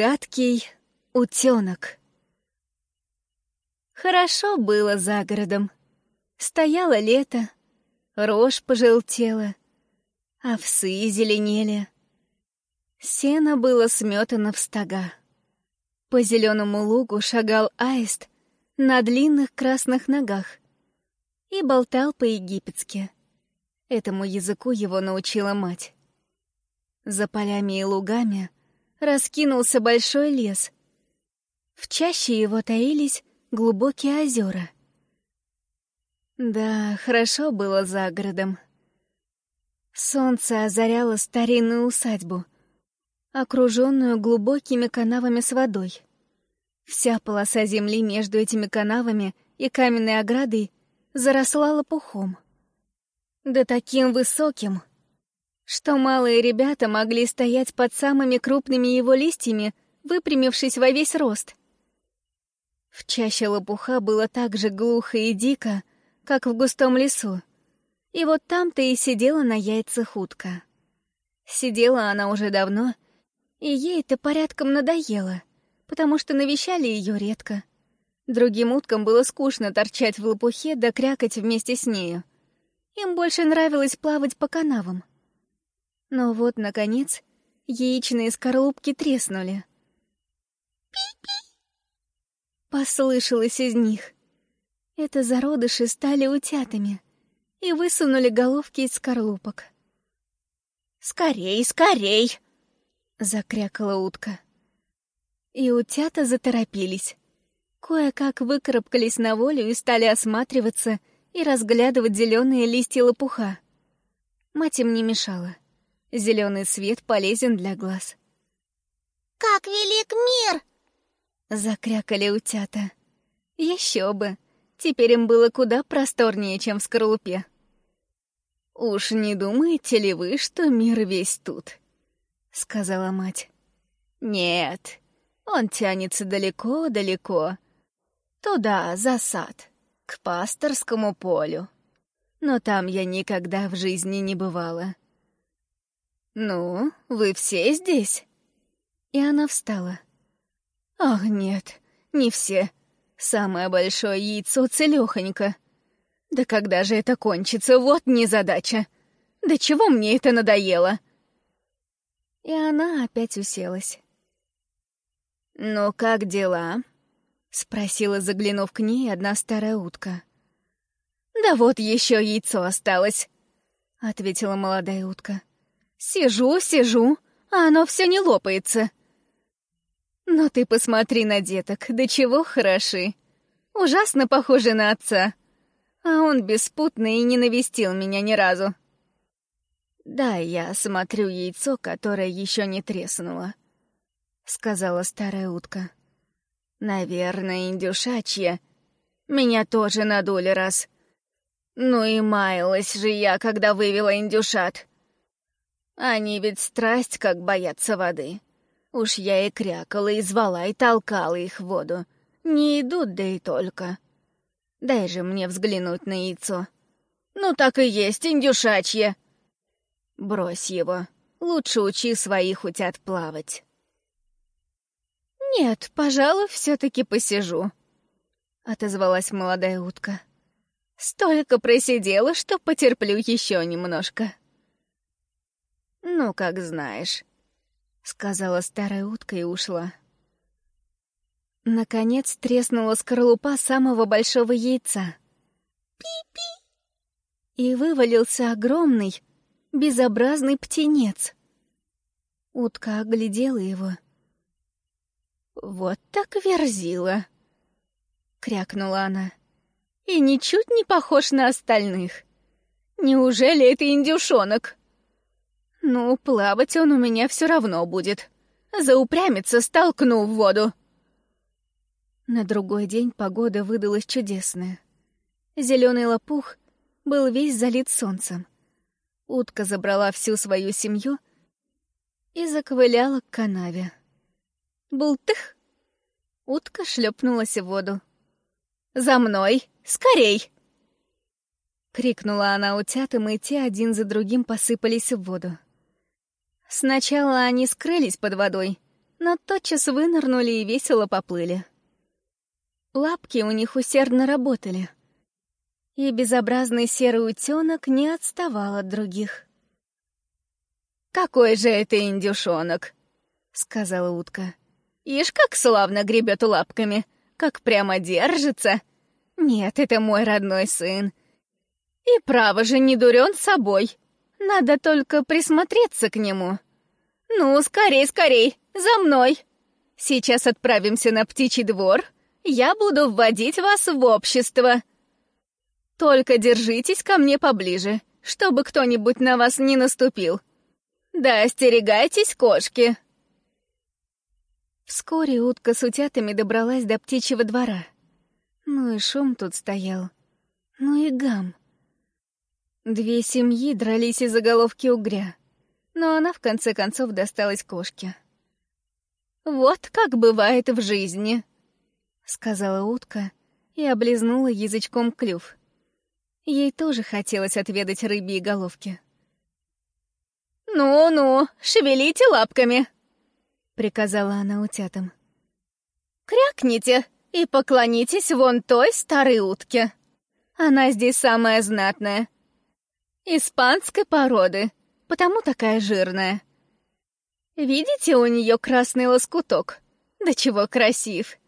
Гадкий утенок. Хорошо было за городом. Стояло лето, рожь пожелтела, овсы зеленели. Сено было сметано в стога. По зеленому лугу шагал аист на длинных красных ногах и болтал по-египетски. Этому языку его научила мать. За полями и лугами раскинулся большой лес. В чаще его таились глубокие озера. Да, хорошо было за городом. Солнце озаряло старинную усадьбу, окруженную глубокими канавами с водой. Вся полоса земли между этими канавами и каменной оградой заросла лопухом. Да таким высоким, что малые ребята могли стоять под самыми крупными его листьями, выпрямившись во весь рост. В чаще лопуха было так же глухо и дико, как в густом лесу. И вот там-то и сидела на яйцах утка. Сидела она уже давно, и ей это порядком надоело, потому что навещали ее редко. Другим уткам было скучно торчать в лопухе да крякать вместе с нею. Им больше нравилось плавать по канавам. Но вот, наконец, яичные скорлупки треснули. «Пи-пи!» Послышалось из них. Это зародыши стали утятами и высунули головки из скорлупок. «Скорей, скорей!» — закрякала утка. И утята заторопились. Кое-как выкарабкались на волю и стали осматриваться и разглядывать зеленые листья лопуха. Мать им не мешала. Зеленый свет полезен для глаз. «Как велик мир!» Закрякали утята. Еще бы. Теперь им было куда просторнее, чем в скорлупе. «Уж не думаете ли вы, что мир весь тут?» — сказала мать. «Нет, он тянется далеко-далеко. Туда, за сад, к пасторскому полю. Но там я никогда в жизни не бывала». «Ну, вы все здесь?» И она встала. Ах, нет, не все. Самое большое яйцо целёхонько. Да когда же это кончится, вот незадача. Да чего мне это надоело? И она опять уселась. «Ну, как дела?» — спросила, заглянув к ней, одна старая утка. «Да вот еще яйцо осталось», — ответила молодая утка. «Сижу, сижу, а оно все не лопается. Но ты посмотри на деток, до чего хороши. Ужасно похожи на отца. А он беспутный и не навестил меня ни разу. Да, я смотрю яйцо, которое еще не треснуло, сказала старая утка. Наверное, индюшачье. Меня тоже надули раз. Ну и маялась же я, когда вывела индюшат. Они ведь страсть как боятся воды. Уж я и крякала, и звала, и толкала их в воду. Не идут, да и только. Дай же мне взглянуть на яйцо. Ну так и есть, индюшачье. Брось его. Лучше учи своих утят плавать. Нет, пожалуй, все-таки посижу, — отозвалась молодая утка. Столько просидела, что потерплю еще немножко. Ну, как знаешь сказала старая утка и ушла. Наконец треснула скорлупа самого большого яйца. Пи-пи! И вывалился огромный, безобразный птенец. Утка оглядела его. «Вот так верзила!» — крякнула она. «И ничуть не похож на остальных. Неужели это индюшонок?» Ну, плавать он у меня все равно будет. Заупрямится, столкну в воду. На другой день погода выдалась чудесная. Зеленый лопух был весь залит солнцем. Утка забрала всю свою семью и заковыляла к канаве. Бултых! Утка шлепнулась в воду. За мной! Скорей!» Крикнула она утятам, и те один за другим посыпались в воду. Сначала они скрылись под водой, но тотчас вынырнули и весело поплыли. Лапки у них усердно работали, и безобразный серый утенок не отставал от других. «Какой же это индюшонок!» — сказала утка. «Ишь, как славно гребет лапками, как прямо держится! Нет, это мой родной сын. И право же не дурен собой. Надо только присмотреться к нему. Ну, скорей, скорей, за мной! Сейчас отправимся на птичий двор. Я буду вводить вас в общество. Только держитесь ко мне поближе, чтобы кто-нибудь на вас не наступил. Да остерегайтесь кошки. Вскоре утка с утятами добралась до птичьего двора. Ну и шум тут стоял. Ну и гам. Две семьи дрались из-за головки угря, но она в конце концов досталась кошке. «Вот как бывает в жизни», — сказала утка и облизнула язычком клюв. Ей тоже хотелось отведать рыбьи головки. «Ну-ну, шевелите лапками», — приказала она утятам. «Крякните и поклонитесь вон той старой утке. Она здесь самая знатная. Испанской породы, потому такая жирная. Видите, у нее красный лоскуток? Да чего красив!»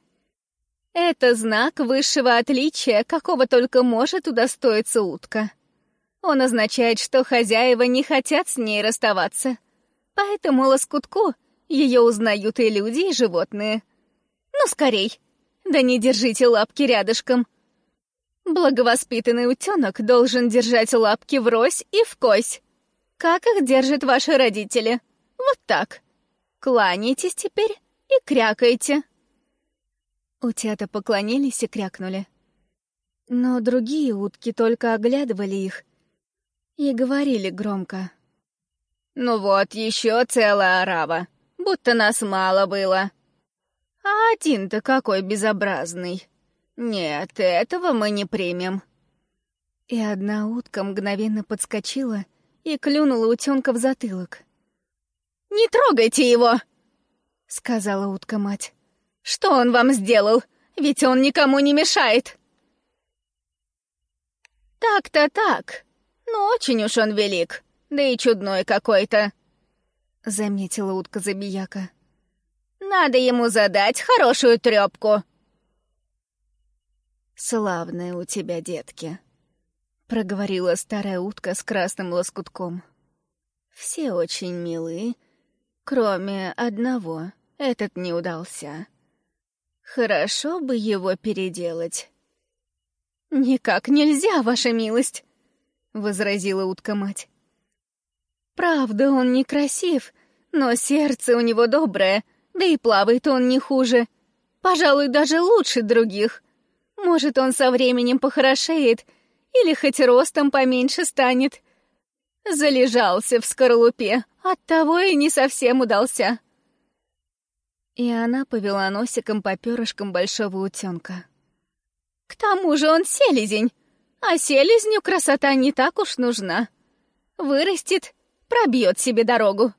Это знак высшего отличия, какого только может удостоиться утка. Он означает, что хозяева не хотят с ней расставаться. Поэтому лоскутку ее узнают и люди, и животные. Ну, скорей. Да не держите лапки рядышком. Благовоспитанный утенок должен держать лапки врозь и в кось. Как их держат ваши родители? Вот так. Кланяйтесь теперь и крякайте. Утята поклонились и крякнули. Но другие утки только оглядывали их и говорили громко. «Ну вот, еще целая орава, будто нас мало было. А один-то какой безобразный. Нет, этого мы не примем». И одна утка мгновенно подскочила и клюнула утенка в затылок. «Не трогайте его!» — сказала утка-мать. Что он вам сделал? Ведь он никому не мешает. Так-то так. Но очень уж он велик. Да и чудной какой-то. Заметила утка-забияка. Надо ему задать хорошую трёпку. Славные у тебя детки, проговорила старая утка с красным лоскутком. Все очень милые, кроме одного. Этот не удался. Хорошо бы его переделать. «Никак нельзя, ваша милость!» — возразила утка-мать. «Правда, он некрасив, но сердце у него доброе, да и плавает он не хуже. Пожалуй, даже лучше других. Может, он со временем похорошеет или хоть ростом поменьше станет. Залежался в скорлупе, оттого и не совсем удался». И она повела носиком по перышкам большого утенка. «К тому же он селезень, а селезню красота не так уж нужна. Вырастет, пробьет себе дорогу».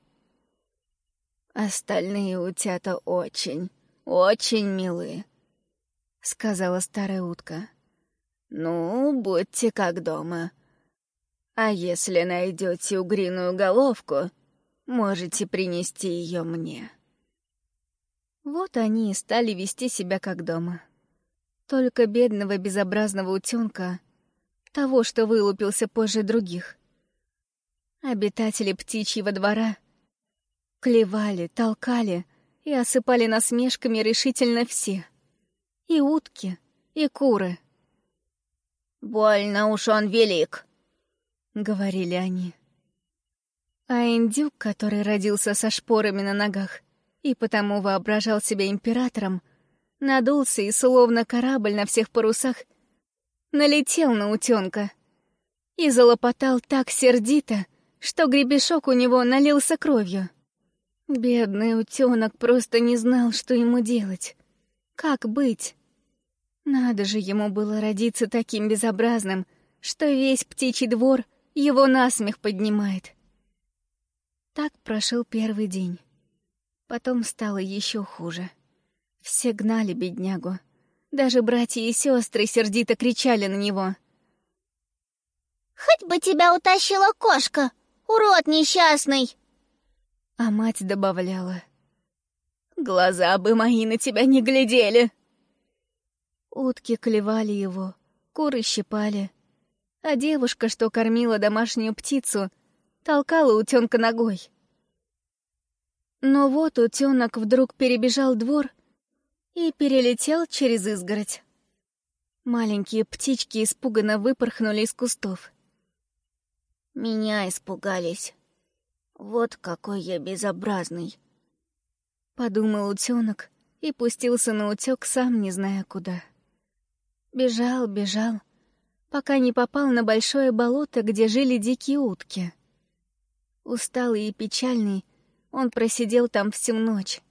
«Остальные утята очень, очень милые», — сказала старая утка. «Ну, будьте как дома. А если найдете угриную головку, можете принести ее мне». Вот они и стали вести себя как дома. Только бедного безобразного утенка, того, что вылупился позже других. Обитатели птичьего двора клевали, толкали и осыпали насмешками решительно все. И утки, и куры. «Больно уж он велик», — говорили они. А индюк, который родился со шпорами на ногах, и потому воображал себя императором, надулся и, словно корабль на всех парусах, налетел на утенка и залопотал так сердито, что гребешок у него налился кровью. Бедный утенок просто не знал, что ему делать. Как быть? Надо же ему было родиться таким безобразным, что весь птичий двор его насмех поднимает. Так прошел первый день. Потом стало еще хуже. Все гнали беднягу. Даже братья и сестры сердито кричали на него. «Хоть бы тебя утащила кошка, урод несчастный!» А мать добавляла. «Глаза бы мои на тебя не глядели!» Утки клевали его, куры щипали, а девушка, что кормила домашнюю птицу, толкала утенка ногой. Но вот утенок вдруг перебежал двор и перелетел через изгородь. Маленькие птички испуганно выпорхнули из кустов. Меня испугались. Вот какой я безобразный. Подумал утенок и пустился на утек, сам не зная куда. Бежал, бежал, пока не попал на большое болото, где жили дикие утки. Усталый и печальный, он просидел там всю ночь.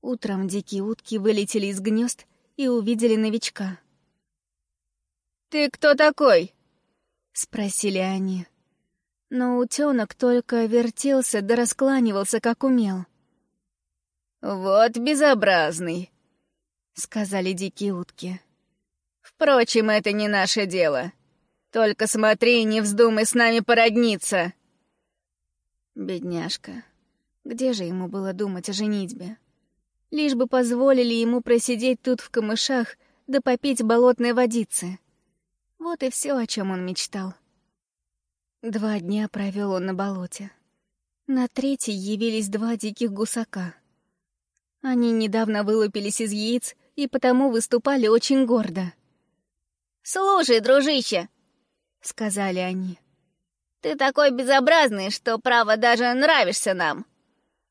Утром дикие утки вылетели из гнезд и увидели новичка. «Ты кто такой?» — спросили они. Но утенок только вертелся да раскланивался, как умел. «Вот безобразный», — сказали дикие утки. «Впрочем, это не наше дело. Только смотри, не вздумай с нами породниться». Бедняжка. Где же ему было думать о женитьбе? Лишь бы позволили ему просидеть тут в камышах да попить болотной водицы. Вот и все, о чем он мечтал. Два дня провел он на болоте. На третий явились два диких гусака. Они недавно вылупились из яиц и потому выступали очень гордо. «Слушай, дружище!» — сказали они. «Ты такой безобразный, что, право, даже нравишься нам.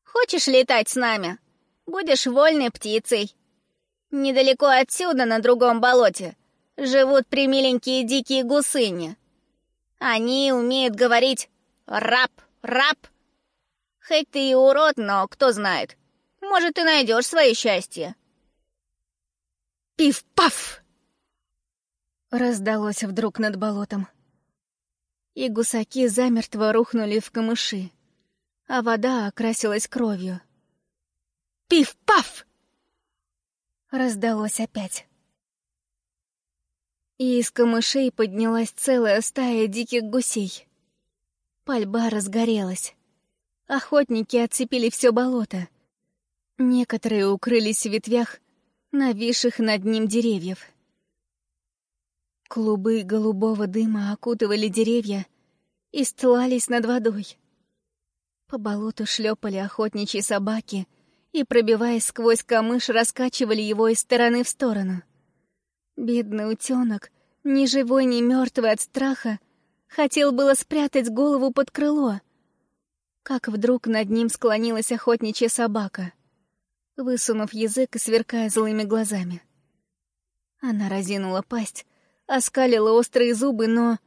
Хочешь летать с нами? Будешь вольной птицей. Недалеко отсюда, на другом болоте, живут примиленькие дикие гусыни. Они умеют говорить «раб, раб». Хоть ты и урод, но кто знает, может, ты найдешь свое счастье. Пиф-паф! Раздалось вдруг над болотом. И гусаки замертво рухнули в камыши а вода окрасилась кровью. «Пиф-паф!» Раздалось опять. И из камышей поднялась целая стая диких гусей. Пальба разгорелась. Охотники отцепили все болото. Некоторые укрылись в ветвях, нависших над ним деревьев. Клубы голубого дыма окутывали деревья и стлались над водой. По болоту шлепали охотничьи собаки и, пробиваясь сквозь камыш, раскачивали его из стороны в сторону. Бедный утенок, ни живой, ни мертвый от страха, хотел было спрятать голову под крыло, как вдруг над ним склонилась охотничья собака, высунув язык и сверкая злыми глазами. Она разинула пасть, оскалила острые зубы, но...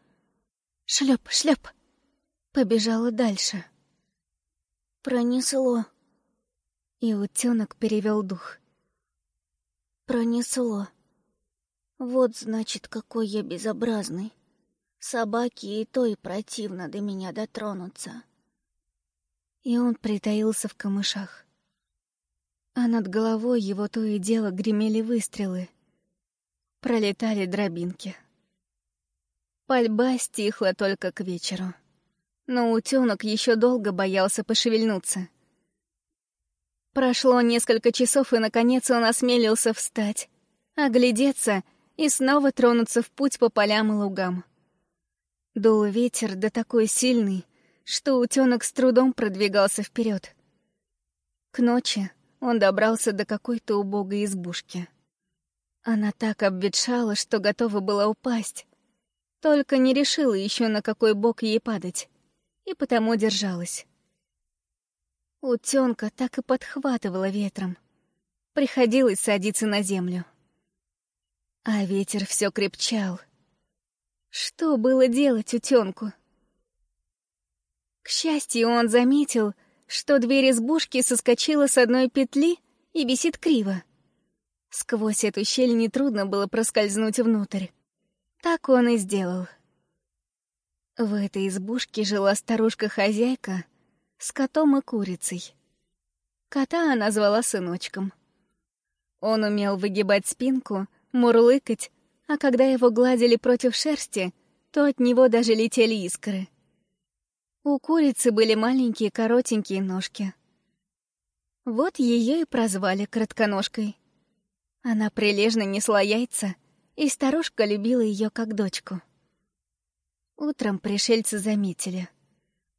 Шлеп, шлеп! Побежала дальше. Пронесло. И утенок перевел дух. Пронесло. Вот значит, какой я безобразный. Собаки и то и противно до меня дотронуться. И он притаился в камышах. А над головой его то и дело гремели выстрелы. Пролетали дробинки. Пальба стихла только к вечеру но утенок еще долго боялся пошевельнуться. Прошло несколько часов, и, наконец, он осмелился встать, оглядеться и снова тронуться в путь по полям и лугам. Дул ветер да такой сильный, что утенок с трудом продвигался вперед. К ночи он добрался до какой-то убогой избушки. Она так обветшала, что готова была упасть, только не решила еще на какой бок ей падать и потому держалась. Утёнка так и подхватывала ветром. Приходилось садиться на землю. А ветер все крепчал. Что было делать утёнку? К счастью, он заметил, что дверь избушки соскочила с одной петли и висит криво. Сквозь эту щель нетрудно было проскользнуть внутрь. Так он и сделал. В этой избушке жила старушка-хозяйка с котом и курицей. Кота она звала сыночком. Он умел выгибать спинку, мурлыкать, а когда его гладили против шерсти, то от него даже летели искры. У курицы были маленькие коротенькие ножки. Вот ее и прозвали кратконожкой. Она прилежно несла яйца, и старушка любила ее как дочку. Утром пришельцы заметили.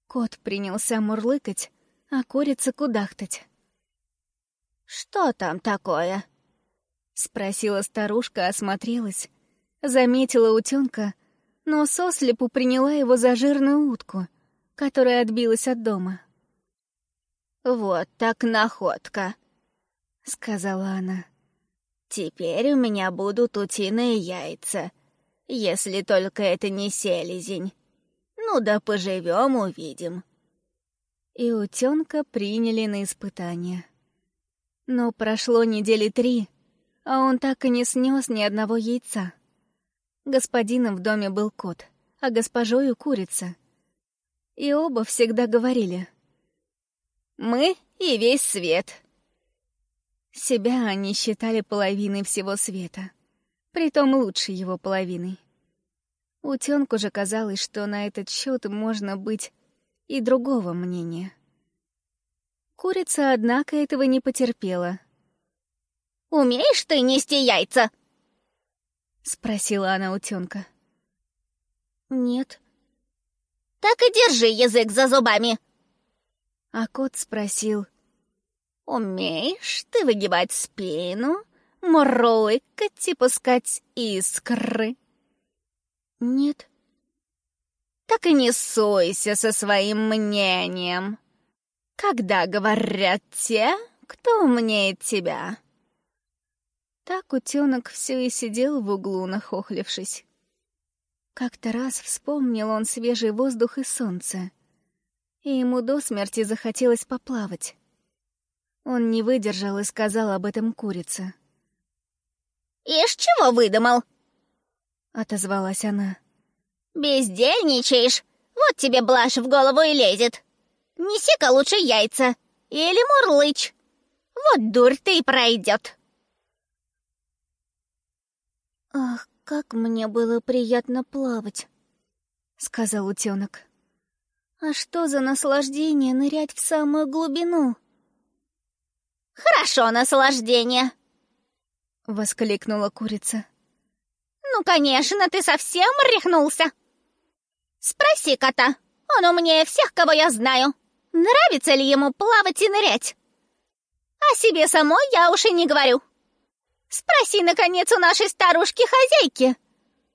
Кот принялся мурлыкать, а курица кудахтать. «Что там такое?» — спросила старушка, осмотрелась, заметила утенка, но сослепу приняла его за жирную утку, которая отбилась от дома. «Вот так находка», — сказала она. «Теперь у меня будут утиные яйца, если только это не селезень. Ну да поживем, увидим». И утенка приняли на испытание. Но прошло недели три, а он так и не снес ни одного яйца. Господином в доме был кот, а госпожою — курица. И оба всегда говорили «Мы и весь свет». Себя они считали половиной всего света, притом лучшей его половиной. Утенку же казалось, что на этот счет можно быть и другого мнения. Курица, однако, этого не потерпела. «Умеешь ты нести яйца?» — спросила она утенка. «Нет». «Так и держи язык за зубами!» А кот спросил. «Умеешь ты выгибать спину, мурлыкать и пускать искры?» «Нет». «Так и не ссойся со своим мнением. Когда говорят те, кто умнее тебя?» Так утенок все и сидел в углу, нахохлившись. Как-то раз вспомнил он свежий воздух и солнце, и ему до смерти захотелось поплавать. Он не выдержал и сказал об этом курице. «Ишь, чего выдумал?» — отозвалась она. «Бездельничаешь? Вот тебе блажь в голову и лезет. Неси-ка лучше яйца или мурлычь. Вот дурь ты и пройдет». «Ах, как мне было приятно плавать!» — сказал утенок. «А что за наслаждение нырять в самую глубину?» «Хорошо наслаждение!» — воскликнула курица. «Ну, конечно, ты совсем рехнулся! Спроси кота, он умнее всех, кого я знаю, нравится ли ему плавать и нырять. О себе самой я уж и не говорю!» Спроси, наконец, у нашей старушки-хозяйки.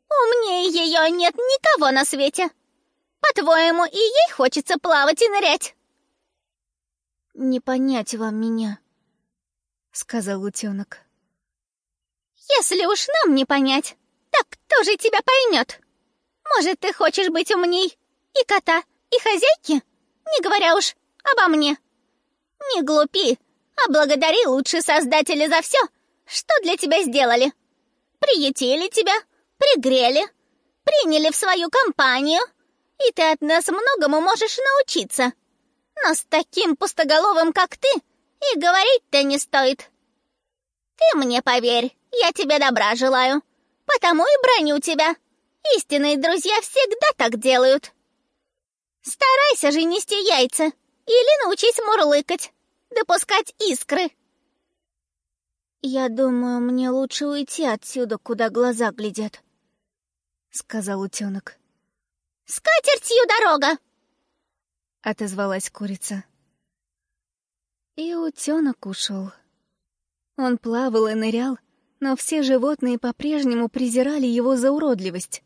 Умнее ее нет никого на свете. По-твоему, и ей хочется плавать и нырять?» «Не понять вам меня», — сказал утенок. «Если уж нам не понять, так кто же тебя поймет? Может, ты хочешь быть умней и кота, и хозяйки, не говоря уж обо мне? Не глупи, а благодари лучше Создателя за все, что для тебя сделали? Приютили тебя, пригрели, приняли в свою компанию, и ты от нас многому можешь научиться. Но с таким пустоголовым, как ты, и говорить-то не стоит. Ты мне поверь, я тебе добра желаю, потому и броню тебя. Истинные друзья всегда так делают. Старайся же нести яйца или научись мурлыкать, допускать искры. «Я думаю, мне лучше уйти отсюда, куда глаза глядят», — сказал утенок. «С катертью дорога!» — отозвалась курица. И утенок ушел. Он плавал и нырял, но все животные по-прежнему презирали его за уродливость.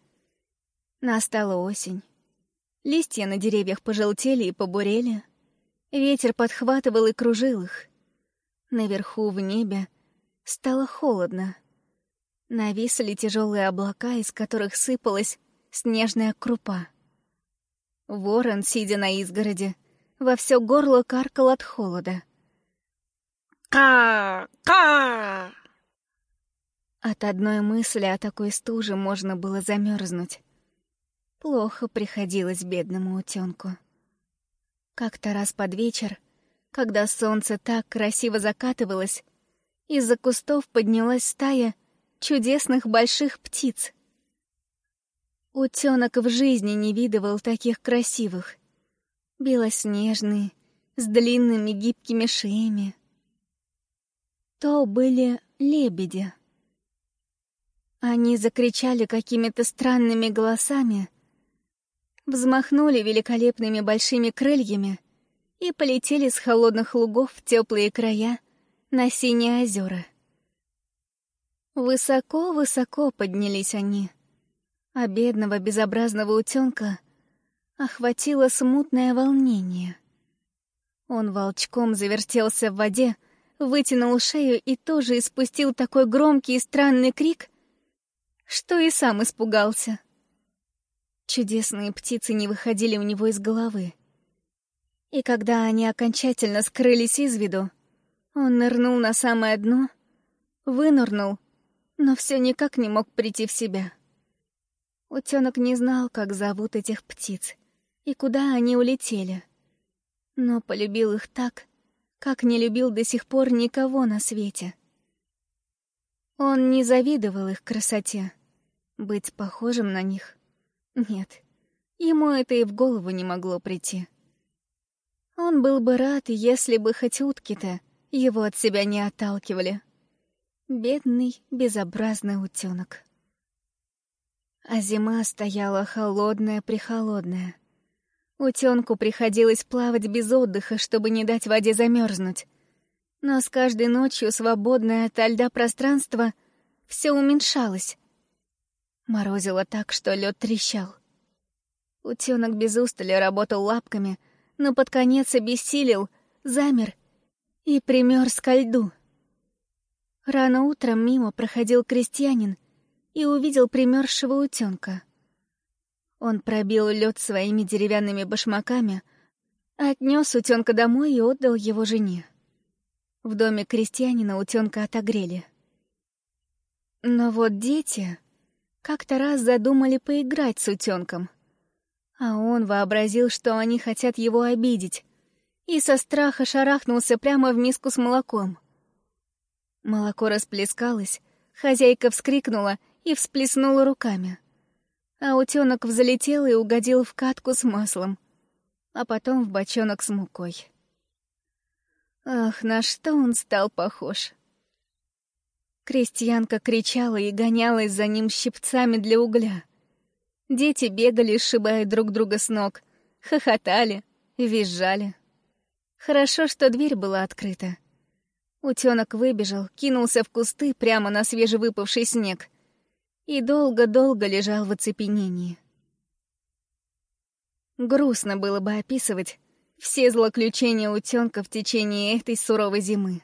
Настала осень. Листья на деревьях пожелтели и побурели. Ветер подхватывал и кружил их. Наверху в небе Стало холодно. Нависли тяжелые облака, из которых сыпалась снежная крупа. Ворон, сидя на изгороде, во все горло каркал от холода. «Ка! Ка!» От одной мысли о такой стуже можно было замерзнуть. Плохо приходилось бедному утенку. Как-то раз под вечер, когда солнце так красиво закатывалось, из-за кустов поднялась стая чудесных больших птиц. Утенок в жизни не видывал таких красивых. Белоснежные, с длинными гибкими шеями. То были лебеди. Они закричали какими-то странными голосами, взмахнули великолепными большими крыльями и полетели с холодных лугов в теплые края на синие озера. Высоко-высоко поднялись они, а бедного безобразного утенка охватило смутное волнение. Он волчком завертелся в воде, вытянул шею и тоже испустил такой громкий и странный крик, что и сам испугался. Чудесные птицы не выходили у него из головы. И когда они окончательно скрылись из виду, он нырнул на самое дно, вынырнул, но все никак не мог прийти в себя. Утенок не знал, как зовут этих птиц и куда они улетели, но полюбил их так, как не любил до сих пор никого на свете. Он не завидовал их красоте, быть похожим на них. Нет, ему это и в голову не могло прийти. Он был бы рад, если бы хоть утки-то его от себя не отталкивали. Бедный, безобразный утенок. А зима стояла холодная-прихолодная. Утенку приходилось плавать без отдыха, чтобы не дать воде замерзнуть. Но с каждой ночью свободное от льда пространство все уменьшалось, Морозило так, что лед трещал. Утенок без устали работал лапками, но под конец обессилел, замер и примерз ко льду. Рано утром мимо проходил крестьянин и увидел примерзшего утенка. Он пробил лед своими деревянными башмаками, отнес утенка домой и отдал его жене. В доме крестьянина утенка отогрели. Но вот дети как-то раз задумали поиграть с утенком. А он вообразил, что они хотят его обидеть, и со страха шарахнулся прямо в миску с молоком. Молоко расплескалось, хозяйка вскрикнула и всплеснула руками. А утенок взлетел и угодил в катку с маслом, а потом в бочонок с мукой. Ах, на что он стал похож! Крестьянка кричала и гонялась за ним щипцами для угля. Дети бегали, сшибая друг друга с ног, хохотали, визжали. Хорошо, что дверь была открыта. Утенок выбежал, кинулся в кусты прямо на свежевыпавший снег и долго-долго лежал в оцепенении. Грустно было бы описывать все злоключения утенка в течение этой суровой зимы.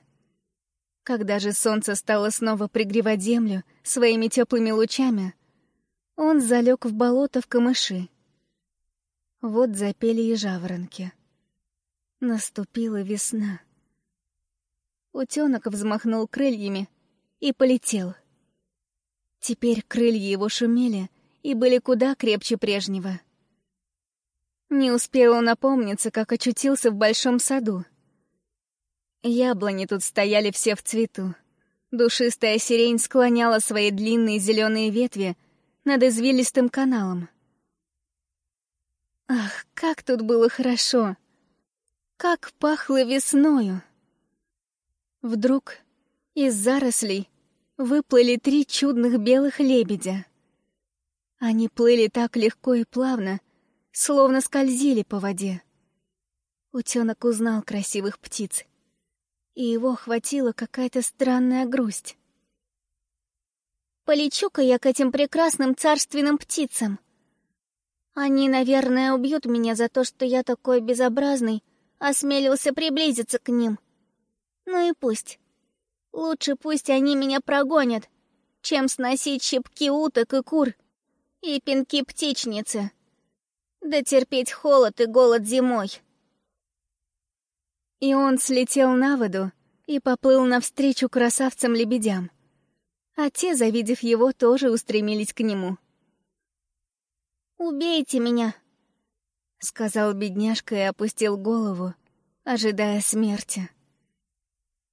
Когда же солнце стало снова пригревать землю своими теплыми лучами, он залег в болото в камыши. Вот запели и жаворонки. Наступила весна. Утенок взмахнул крыльями и полетел. Теперь крылья его шумели и были куда крепче прежнего. Не успел он опомниться, как очутился в большом саду — Яблони тут стояли все в цвету. Душистая сирень склоняла свои длинные зеленые ветви над извилистым каналом. Ах, как тут было хорошо! Как пахло весною! Вдруг из зарослей выплыли три чудных белых лебедя. Они плыли так легко и плавно, словно скользили по воде. Утенок узнал красивых птиц — и его охватила какая-то странная грусть. «Полечу-ка я к этим прекрасным царственным птицам. Они, наверное, убьют меня за то, что я такой безобразный, осмелился приблизиться к ним. Ну и пусть. Лучше пусть они меня прогонят, чем сносить щепки уток и кур и пинки птичницы. Да терпеть холод и голод зимой». И он слетел на воду и поплыл навстречу красавцам-лебедям. а те, завидев его, тоже устремились к нему. «Убейте меня!» — сказал бедняжка и опустил голову, ожидая смерти.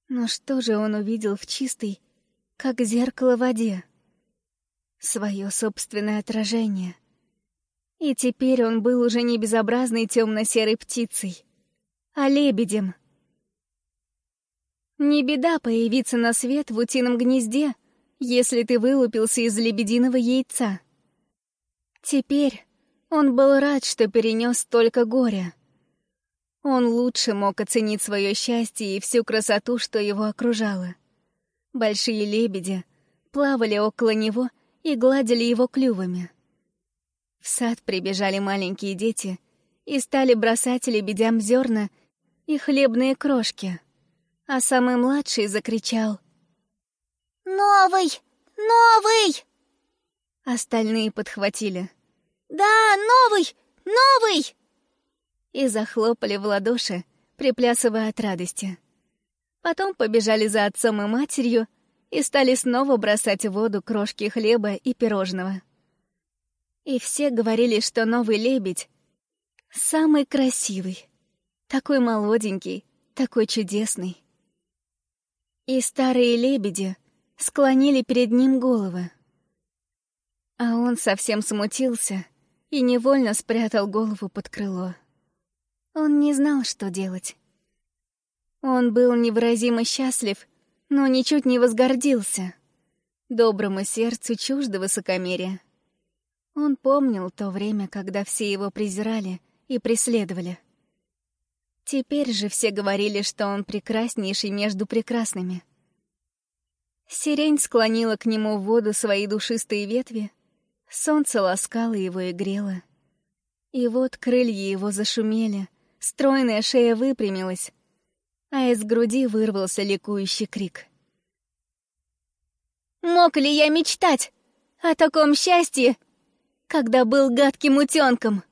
Но что же он увидел в чистой, как зеркало в воде? Свое собственное отражение. И теперь он был уже не безобразной темно-серой птицей, а лебедем. Не беда появиться на свет в утином гнезде, если ты вылупился из лебединого яйца. Теперь он был рад, что перенес столько горя. Он лучше мог оценить свое счастье и всю красоту, что его окружало. Большие лебеди плавали около него и гладили его клювами. В сад прибежали маленькие дети и стали бросать лебедям зерна и хлебные крошки. А самый младший закричал «Новый! Новый!» Остальные подхватили. «Да, новый! Новый!» И захлопали в ладоши, приплясывая от радости. Потом побежали за отцом и матерью и стали снова бросать в воду крошки хлеба и пирожного. И все говорили, что новый лебедь — самый красивый, такой молоденький, такой чудесный. И старые лебеди склонили перед ним головы. А он совсем смутился и невольно спрятал голову под крыло. Он не знал, что делать. Он был невыразимо счастлив, но ничуть не возгордился. Доброму сердцу чуждо высокомерия. Он помнил то время, когда все его презирали и преследовали. Теперь же все говорили, что он прекраснейший между прекрасными. Сирень склонила к нему в воду свои душистые ветви, Солнце ласкало его и грело. И вот крылья его зашумели, стройная шея выпрямилась, а из груди вырвался ликующий крик. «Мог ли я мечтать о таком счастье, когда был гадким утенком?»